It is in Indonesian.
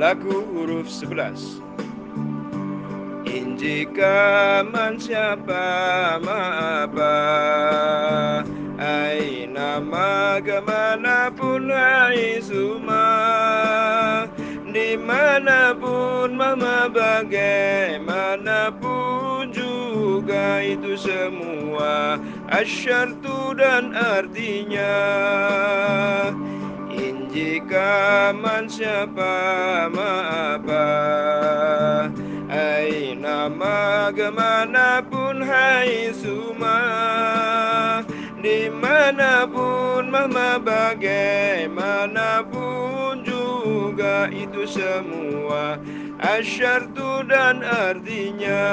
lagu huruf 11 Injika man siapa apa Aina pun hai suma. Di mana pun mama bagaimanapun juga itu semua Asyartu dan artinya Injika man siapa apa Aina pun hai suma Di mana pun mama bagaimanapun juga itu semua Asyartu dan artinya